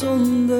送的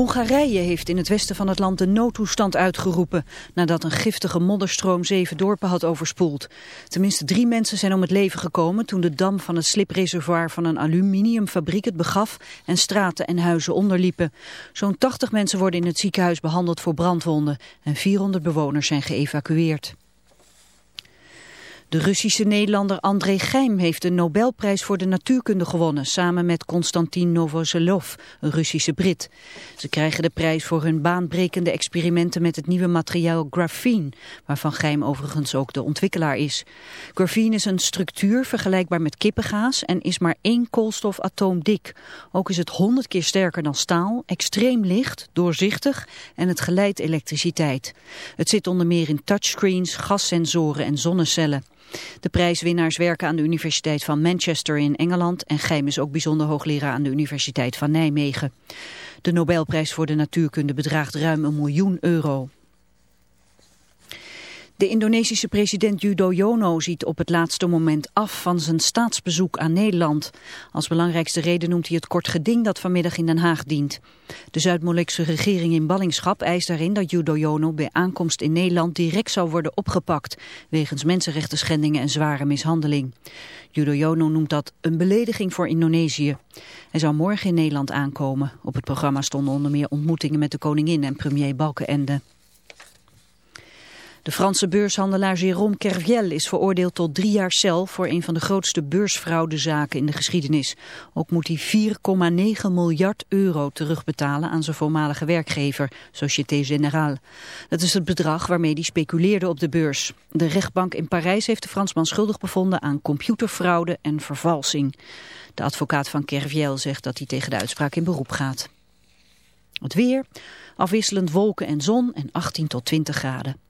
Hongarije heeft in het westen van het land de noodtoestand uitgeroepen... nadat een giftige modderstroom zeven dorpen had overspoeld. Tenminste drie mensen zijn om het leven gekomen... toen de dam van het slipreservoir van een aluminiumfabriek het begaf... en straten en huizen onderliepen. Zo'n 80 mensen worden in het ziekenhuis behandeld voor brandwonden... en 400 bewoners zijn geëvacueerd. De Russische Nederlander André Geim heeft de Nobelprijs voor de natuurkunde gewonnen, samen met Konstantin Novoselov, een Russische Brit. Ze krijgen de prijs voor hun baanbrekende experimenten met het nieuwe materiaal graphene, waarvan Geim overigens ook de ontwikkelaar is. Graphene is een structuur vergelijkbaar met kippengaas en is maar één koolstofatoom dik. Ook is het honderd keer sterker dan staal, extreem licht, doorzichtig en het geleidt elektriciteit. Het zit onder meer in touchscreens, gassensoren en zonnecellen. De prijswinnaars werken aan de Universiteit van Manchester in Engeland en Geim is ook bijzonder hoogleraar aan de Universiteit van Nijmegen. De Nobelprijs voor de natuurkunde bedraagt ruim een miljoen euro. De Indonesische president Yudhoyono ziet op het laatste moment af van zijn staatsbezoek aan Nederland. Als belangrijkste reden noemt hij het kort geding dat vanmiddag in Den Haag dient. De Zuid-Molukse regering in ballingschap eist daarin dat Yudhoyono bij aankomst in Nederland direct zou worden opgepakt, wegens mensenrechten schendingen en zware mishandeling. Yudhoyono noemt dat een belediging voor Indonesië. Hij zou morgen in Nederland aankomen. Op het programma stonden onder meer ontmoetingen met de koningin en premier Balkenende. De Franse beurshandelaar Jérôme Kerviel is veroordeeld tot drie jaar cel voor een van de grootste beursfraudezaken in de geschiedenis. Ook moet hij 4,9 miljard euro terugbetalen aan zijn voormalige werkgever, Société Générale. Dat is het bedrag waarmee hij speculeerde op de beurs. De rechtbank in Parijs heeft de Fransman schuldig bevonden aan computerfraude en vervalsing. De advocaat van Kerviel zegt dat hij tegen de uitspraak in beroep gaat. Het weer, afwisselend wolken en zon en 18 tot 20 graden.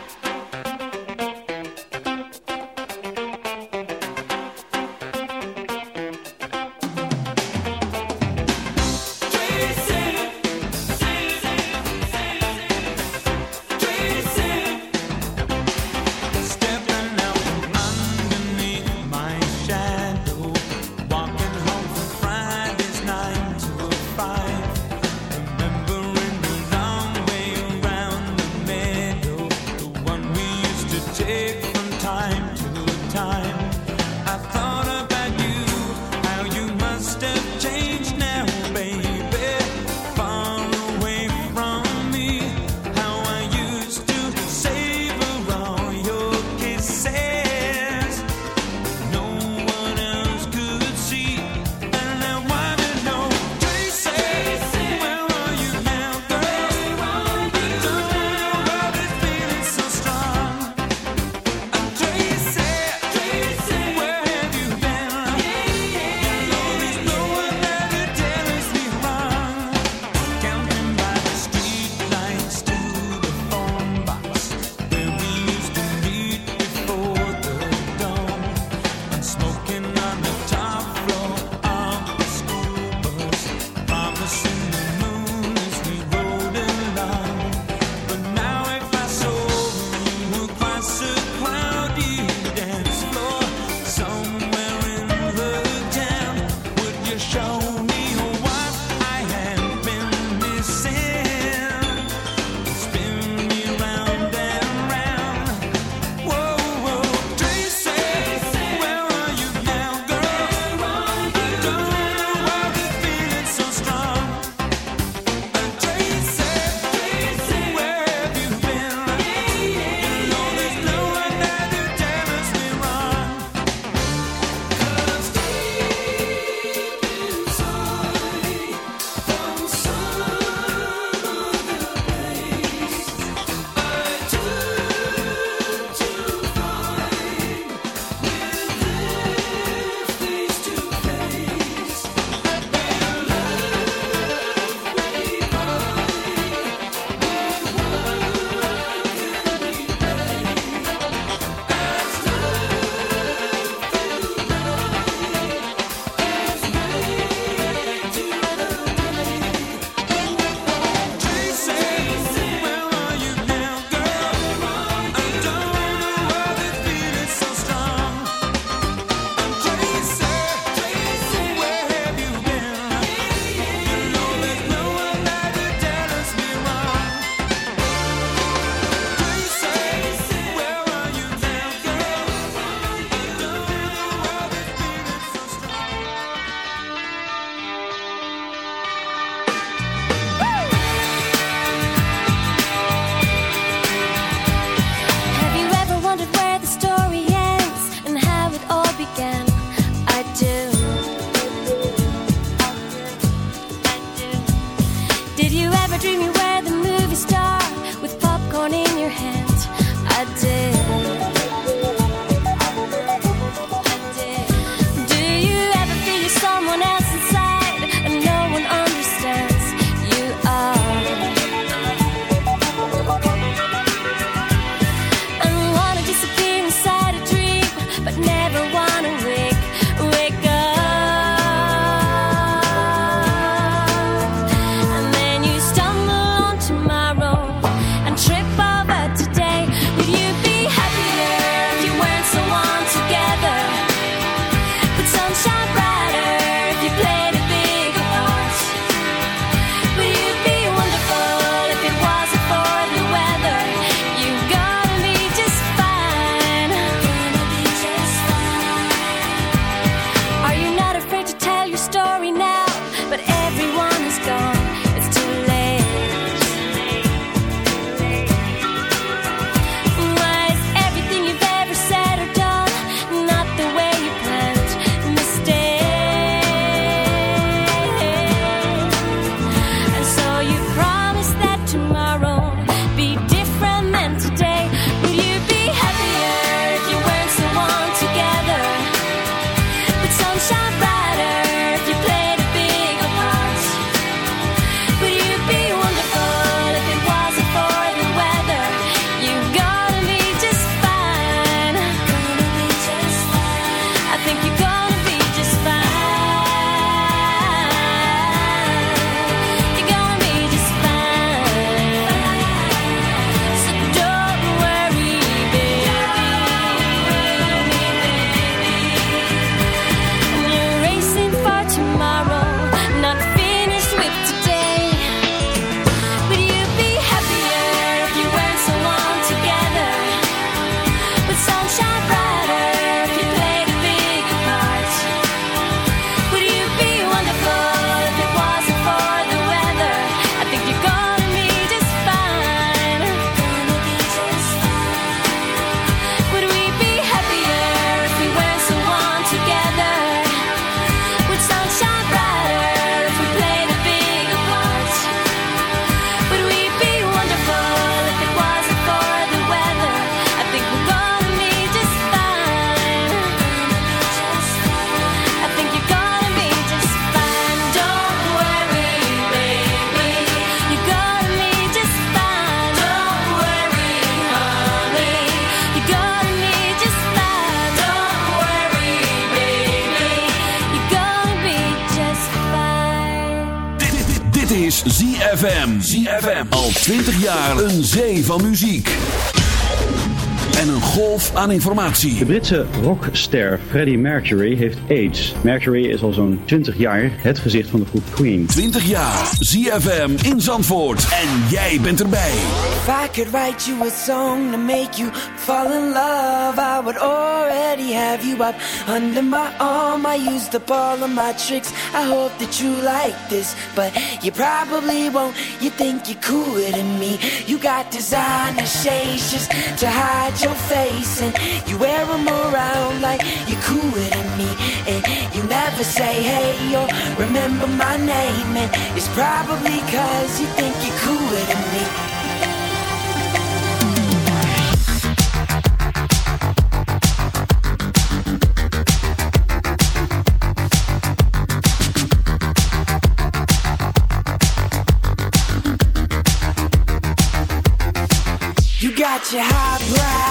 Zee van muziek. Golf aan informatie. De Britse rockster Freddie Mercury heeft AIDS. Mercury is al zo'n 20 jaar het gezicht van de groep Queen. 20 jaar. ZFM in Zandvoort. En jij bent erbij. If I could write you a song to make you fall in love, I would already have you up under my arm. I used up all of my tricks. I hope that you like this, but you probably won't. You think you're cooler than me. You got designer shades just to hide your face, and you wear them around like you're cooler than me. And you never say hey or remember my name, and it's probably cause you think you're cooler than me. You got your highbrow shoes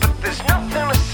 but there's nothing to say.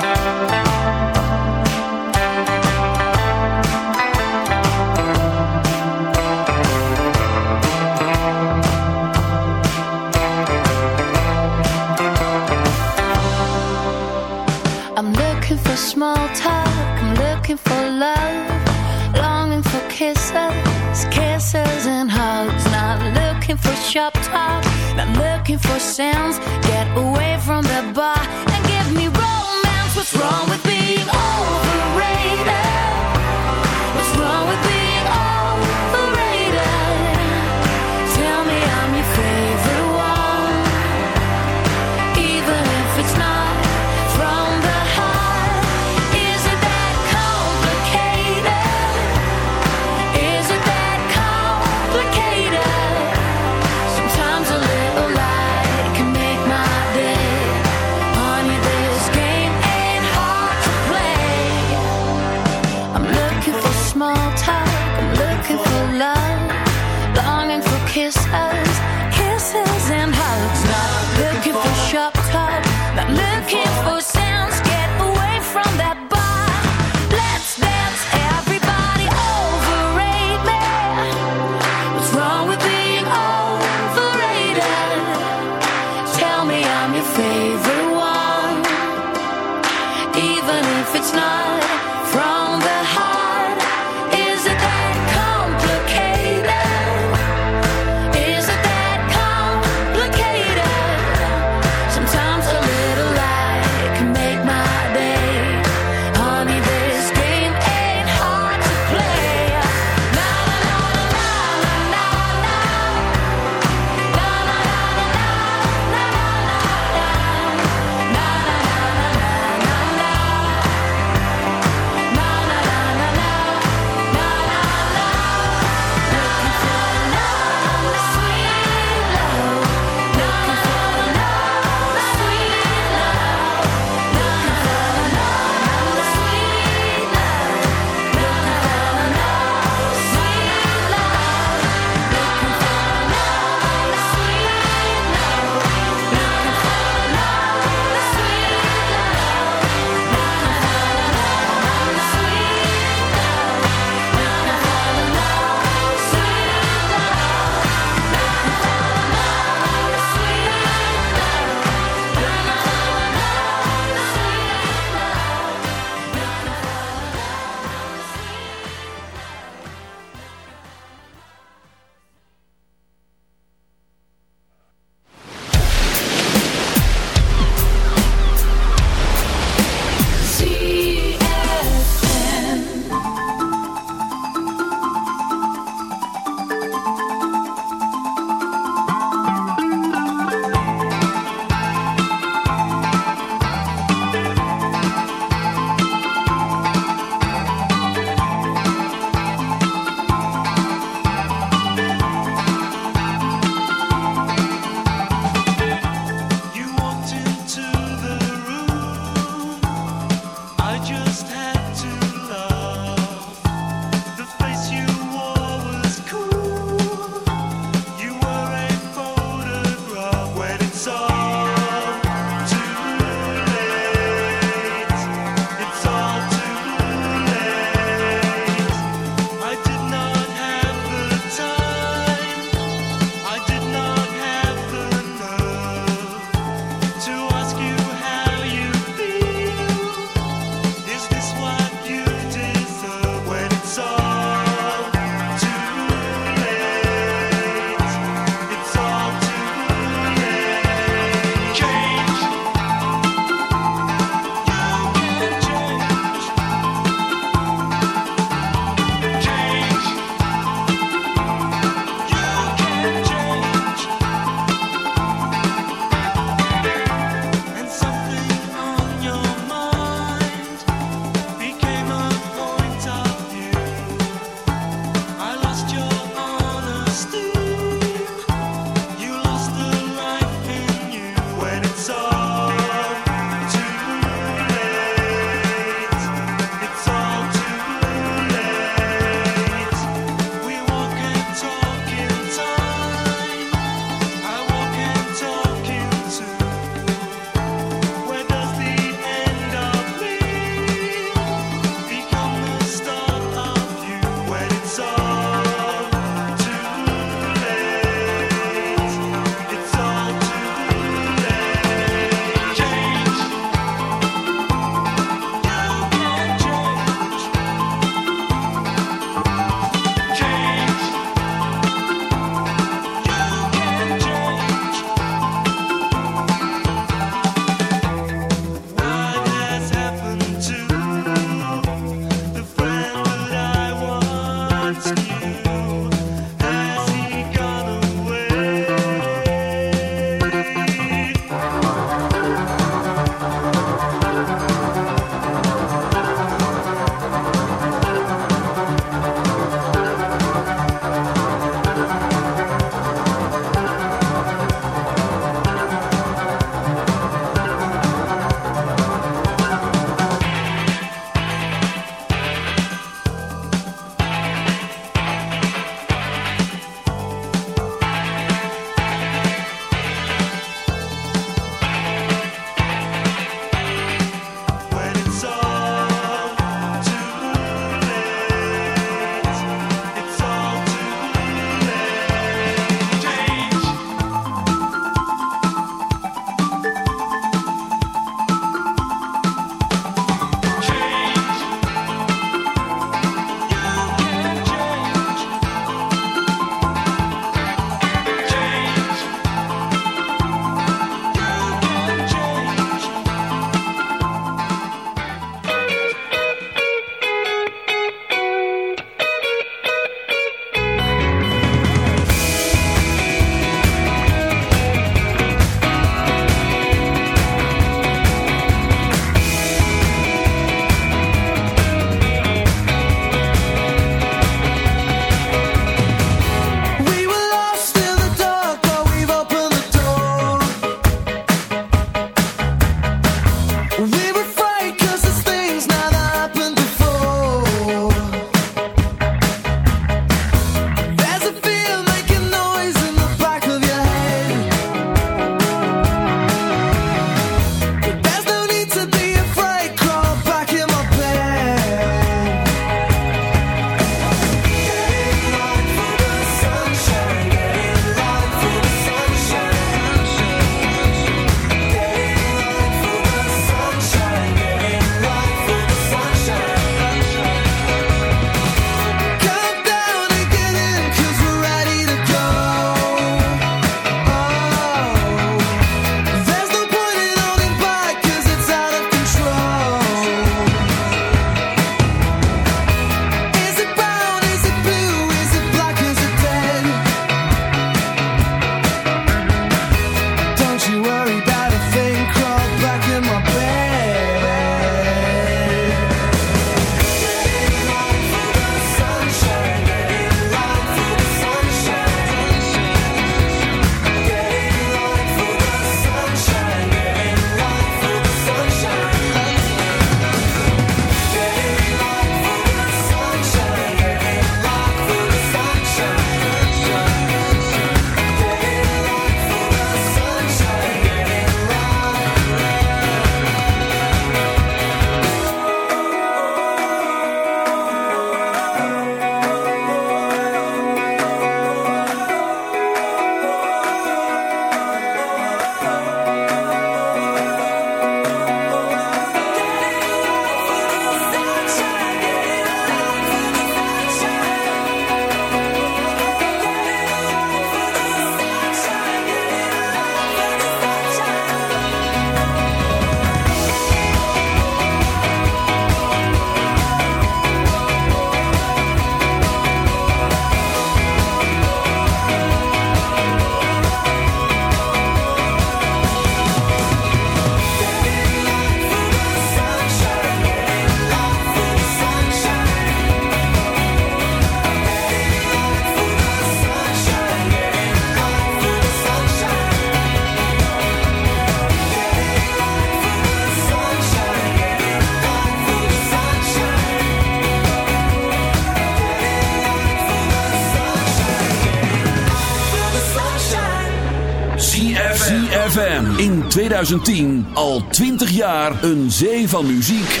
2010 al 20 jaar een zee van muziek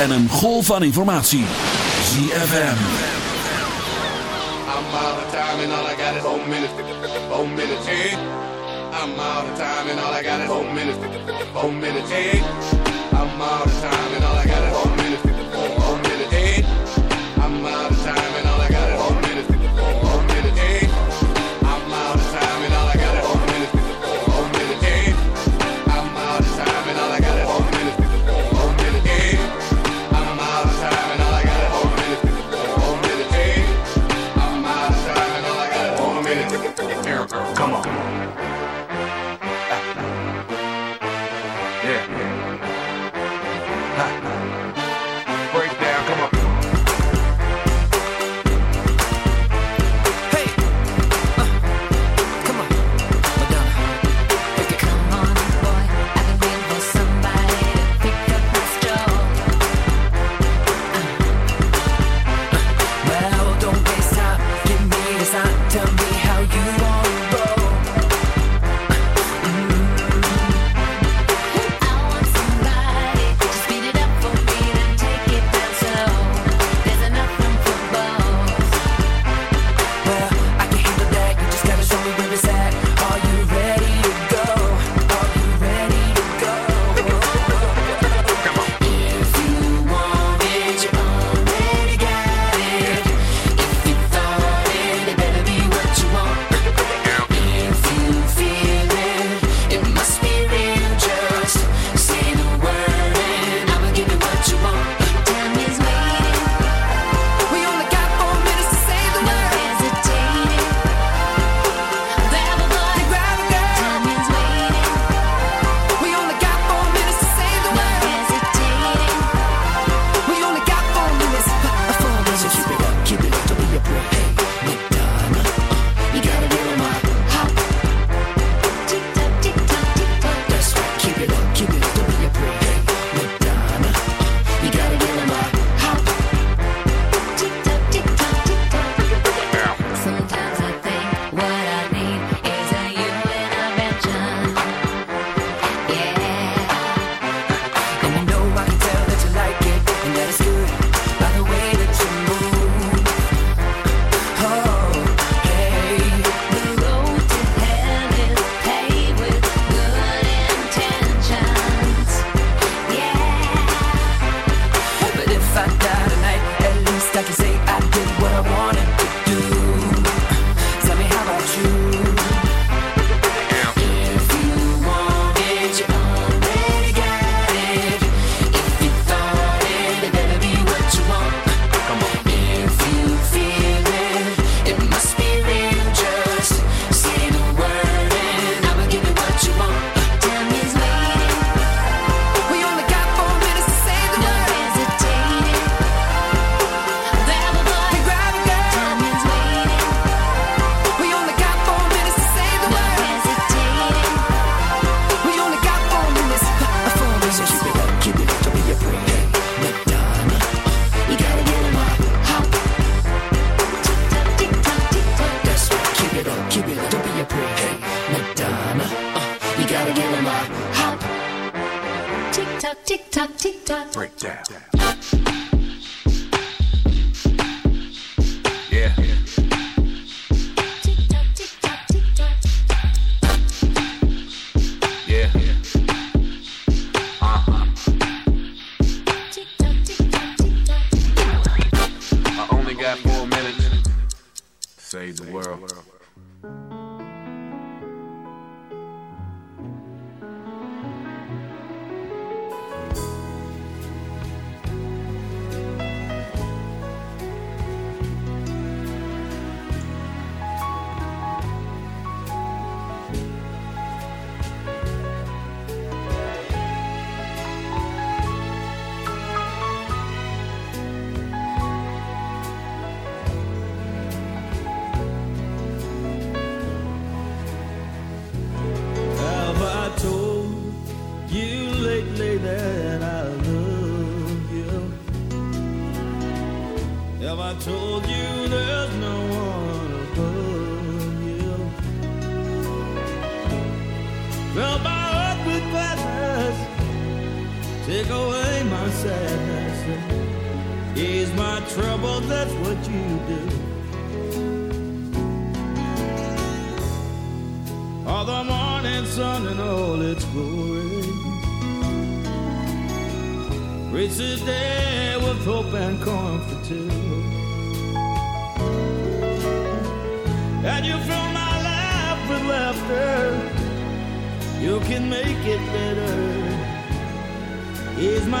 en een golf van informatie. ZFM. I'm out of time and all I got is four minutes. Four minutes, hey. I'm out of time and all I got is four minutes. Four minutes, hey. I'm out of time and all I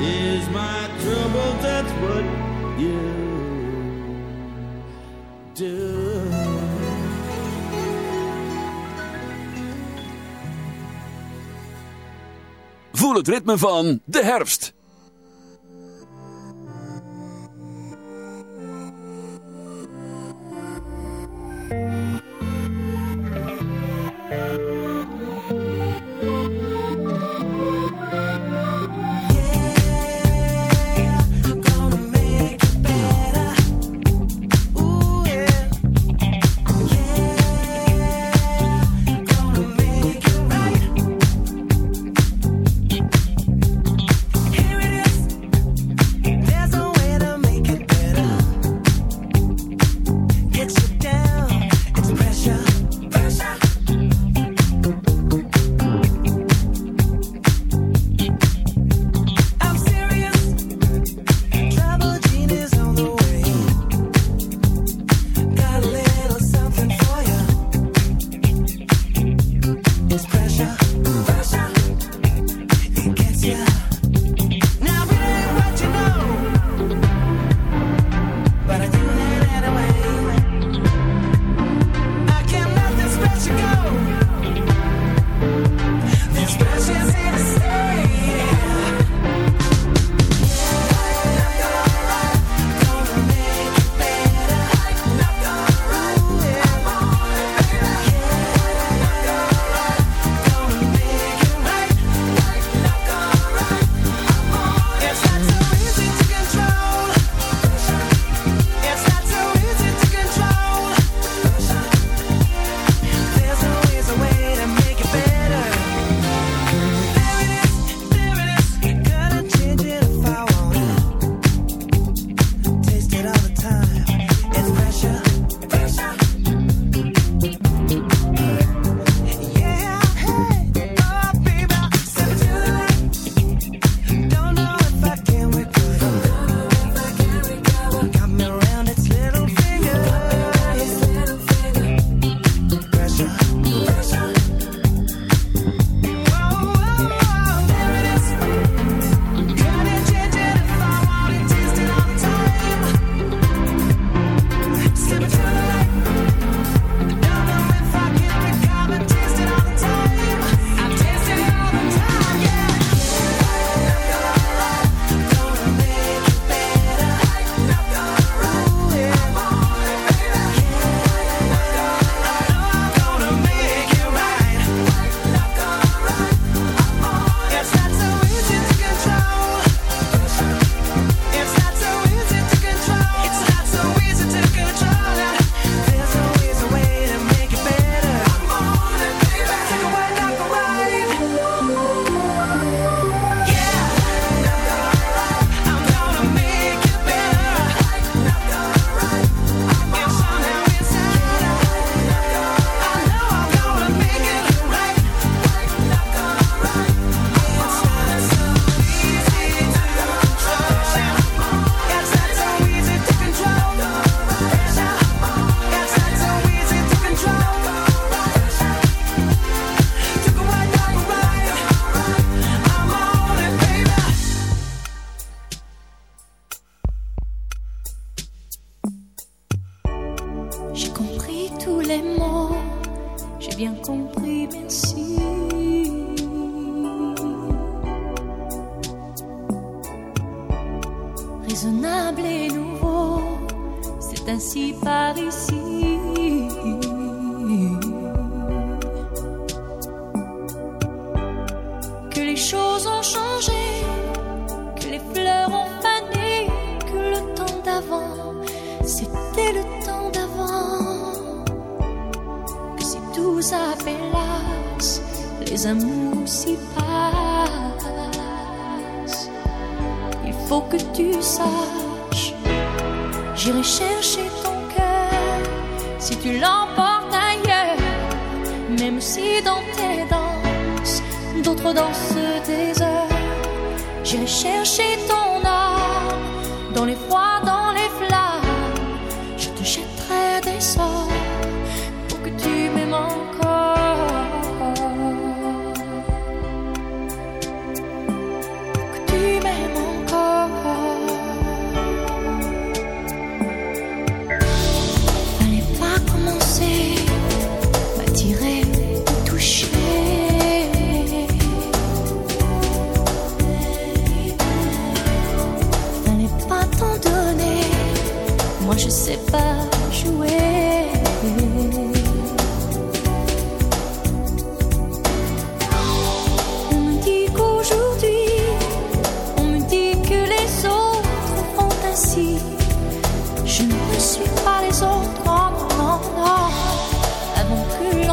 is my trouble. That's what you do. Voel het ritme van de herfst.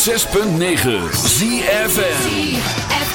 106.9 ZFN